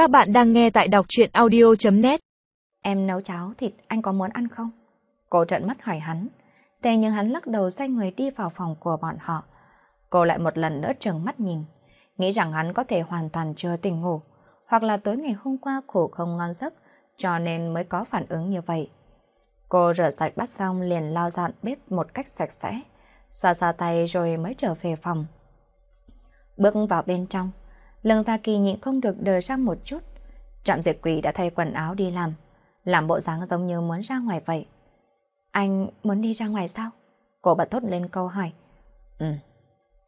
Các bạn đang nghe tại đọc chuyện audio.net Em nấu cháo thịt anh có muốn ăn không? Cô trợn mắt hỏi hắn. Thế nhưng hắn lắc đầu xoay người đi vào phòng của bọn họ. Cô lại một lần nữa trừng mắt nhìn. Nghĩ rằng hắn có thể hoàn toàn chưa tỉnh ngủ. Hoặc là tối ngày hôm qua khổ không ngon giấc cho nên mới có phản ứng như vậy. Cô rửa sạch bát xong liền lau dọn bếp một cách sạch sẽ. Xoa xoa tay rồi mới trở về phòng. Bước vào bên trong, Lương Gia Kỳ nhịn không được đờ ra một chút. Trạm diệt quỷ đã thay quần áo đi làm, làm bộ dáng giống như muốn ra ngoài vậy. Anh muốn đi ra ngoài sao? Cô bật thốt lên câu hỏi. Ừ.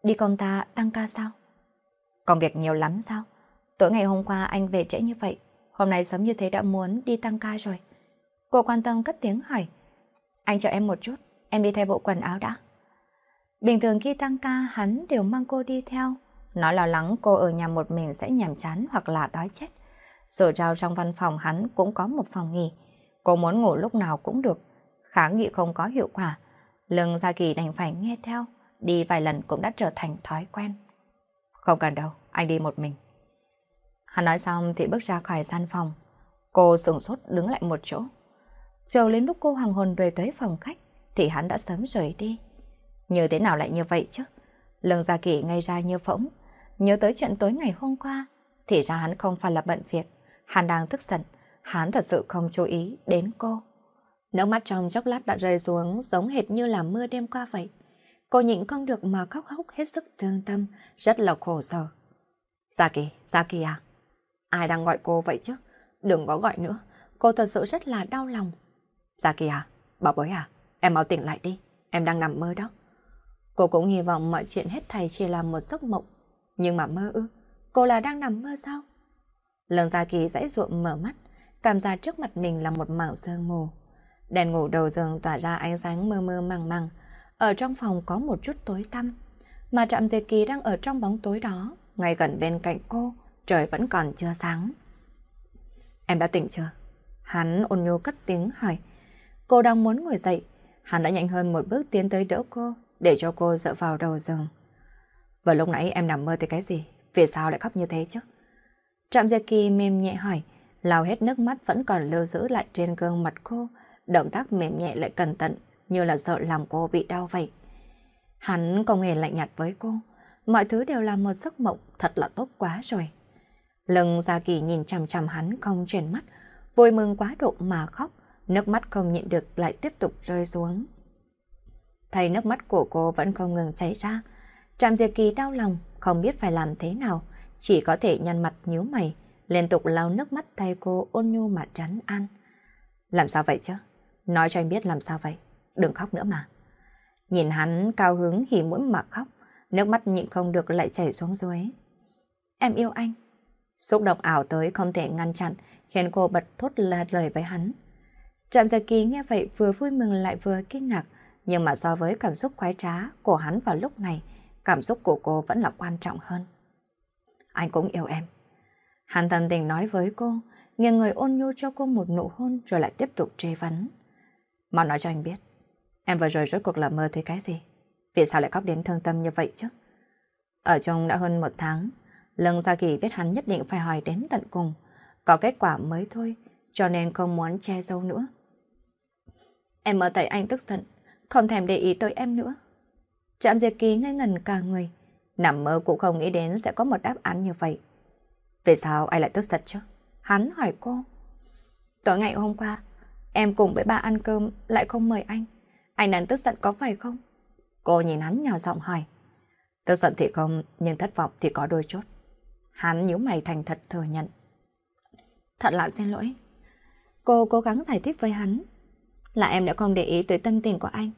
Đi công ta tăng ca sao? Công việc nhiều lắm sao? Tối ngày hôm qua anh về trễ như vậy, hôm nay sớm như thế đã muốn đi tăng ca rồi. Cô quan tâm cất tiếng hỏi. Anh cho em một chút, em đi thay bộ quần áo đã. Bình thường khi tăng ca hắn đều mang cô đi theo. Nó lo lắng cô ở nhà một mình sẽ nhàm chán hoặc là đói chết. Rồi rau trong văn phòng hắn cũng có một phòng nghỉ. Cô muốn ngủ lúc nào cũng được. Kháng nghị không có hiệu quả. Lưng Gia Kỳ đành phải nghe theo. Đi vài lần cũng đã trở thành thói quen. Không cần đâu, anh đi một mình. Hắn nói xong thì bước ra khỏi gian phòng. Cô sửng sốt đứng lại một chỗ. Chờ đến lúc cô hoàng hồn về tới phòng khách thì hắn đã sớm rời đi. Như thế nào lại như vậy chứ? Lương Gia Kỳ ngay ra như phỗng. Nhớ tới chuyện tối ngày hôm qua, thì ra hắn không phải là bận việc, hắn đang tức giận, hắn thật sự không chú ý đến cô. Nước mắt trong chốc lát đã rơi xuống giống hệt như là mưa đêm qua vậy. Cô nhịn không được mà khóc hốc hết sức thương tâm, rất là khổ sở. Gia Kỳ, Gia Kỳ à? Ai đang gọi cô vậy chứ? Đừng có gọi nữa, cô thật sự rất là đau lòng. Gia Kỳ à? Bảo bối à? Em mau tỉnh lại đi, em đang nằm mơ đó. Cô cũng hy vọng mọi chuyện hết thầy chỉ là một giấc mộng. Nhưng mà mơ ư, cô là đang nằm mơ sao? Lương Gia Kỳ dãy ruộng mở mắt, cảm giác trước mặt mình là một mảng sương mù. Đèn ngủ đầu giường tỏa ra ánh sáng mơ mơ màng màng. Ở trong phòng có một chút tối tăm, mà Trạm Diệt Kỳ đang ở trong bóng tối đó, ngay gần bên cạnh cô, trời vẫn còn chưa sáng. Em đã tỉnh chưa? Hắn ôn nhu cất tiếng hỏi. Cô đang muốn ngồi dậy, hắn đã nhanh hơn một bước tiến tới đỡ cô, để cho cô dựa vào đầu giường vừa lúc nãy em nằm mơ thấy cái gì? Vì sao lại khóc như thế chứ? Trạm Diệp Kỳ mềm nhẹ hỏi, lau hết nước mắt vẫn còn lưu giữ lại trên gương mặt cô, động tác mềm nhẹ lại cẩn thận, như là sợ làm cô bị đau vậy. Hắn không hề lạnh nhạt với cô, mọi thứ đều là một giấc mộng thật là tốt quá rồi. Lưng Gia Kỳ nhìn chằm chằm hắn không chuyển mắt, vui mừng quá độ mà khóc, nước mắt không nhịn được lại tiếp tục rơi xuống. Thấy nước mắt của cô vẫn không ngừng chảy ra. Trạm Diệp Kỳ đau lòng, không biết phải làm thế nào, chỉ có thể nhăn mặt nhíu mày, liên tục lau nước mắt thay cô ôn nhu mà trấn an. Làm sao vậy chứ? Nói cho anh biết làm sao vậy? Đừng khóc nữa mà. Nhìn hắn cao hứng hỉ mũi mà khóc, nước mắt nhịn không được lại chảy xuống dưới. Em yêu anh. Xúc động ảo tới không thể ngăn chặn, khiến cô bật thốt là lời với hắn. Trạm Gia Kỳ nghe vậy vừa vui mừng lại vừa kinh ngạc, nhưng mà so với cảm xúc khoái trá của hắn vào lúc này, cảm xúc của cô vẫn là quan trọng hơn. Anh cũng yêu em. hàn thần tình nói với cô, nghiêng người ôn nhu cho cô một nụ hôn rồi lại tiếp tục truy vấn. Mà nói cho anh biết, em vừa rồi rốt cuộc là mơ thấy cái gì? Vì sao lại khóc đến thương tâm như vậy chứ? Ở trong đã hơn một tháng, Lương Gia Kỳ biết hắn nhất định phải hỏi đến tận cùng. Có kết quả mới thôi, cho nên không muốn che giấu nữa. Em mơ thấy anh tức giận, không thèm để ý tới em nữa. Trạm Diệp Kỳ ngây ngần cả người, nằm mơ cũng không nghĩ đến sẽ có một đáp án như vậy. Vì sao ai lại tức giận chứ? Hắn hỏi cô. Tối ngày hôm qua, em cùng với ba ăn cơm lại không mời anh. Anh đang tức giận có phải không? Cô nhìn hắn nhỏ giọng hỏi. Tức giận thì không, nhưng thất vọng thì có đôi chút. Hắn nhíu mày thành thật thừa nhận. Thật là xin lỗi. Cô cố gắng giải thích với hắn. Là em đã không để ý tới tâm tình của anh.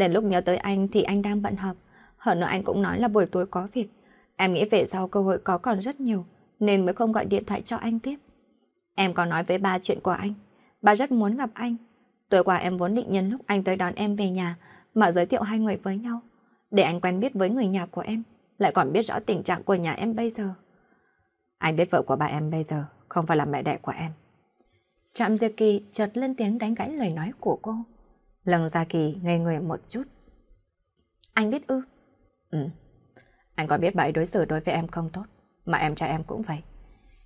Đến lúc nhớ tới anh thì anh đang bận họp. Hơn nữa anh cũng nói là buổi tối có việc. Em nghĩ về sau cơ hội có còn rất nhiều, nên mới không gọi điện thoại cho anh tiếp. Em có nói với ba chuyện của anh. Ba rất muốn gặp anh. Tối qua em vốn định nhân lúc anh tới đón em về nhà mà giới thiệu hai người với nhau. Để anh quen biết với người nhà của em, lại còn biết rõ tình trạng của nhà em bây giờ. Anh biết vợ của bà em bây giờ không phải là mẹ đẻ của em. Trạm Diệp Kỳ chợt lên tiếng đánh gãy lời nói của cô. Lần Gia Kỳ ngây người một chút. Anh biết ư? Ừ. Anh còn biết bà ấy đối xử đối với em không tốt, mà em trai em cũng vậy.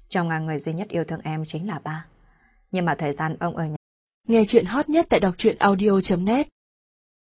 Trong ngàn người duy nhất yêu thương em chính là ba. Nhưng mà thời gian ông ở nhà. Nghe chuyện hot nhất tại đọc truyện audio.net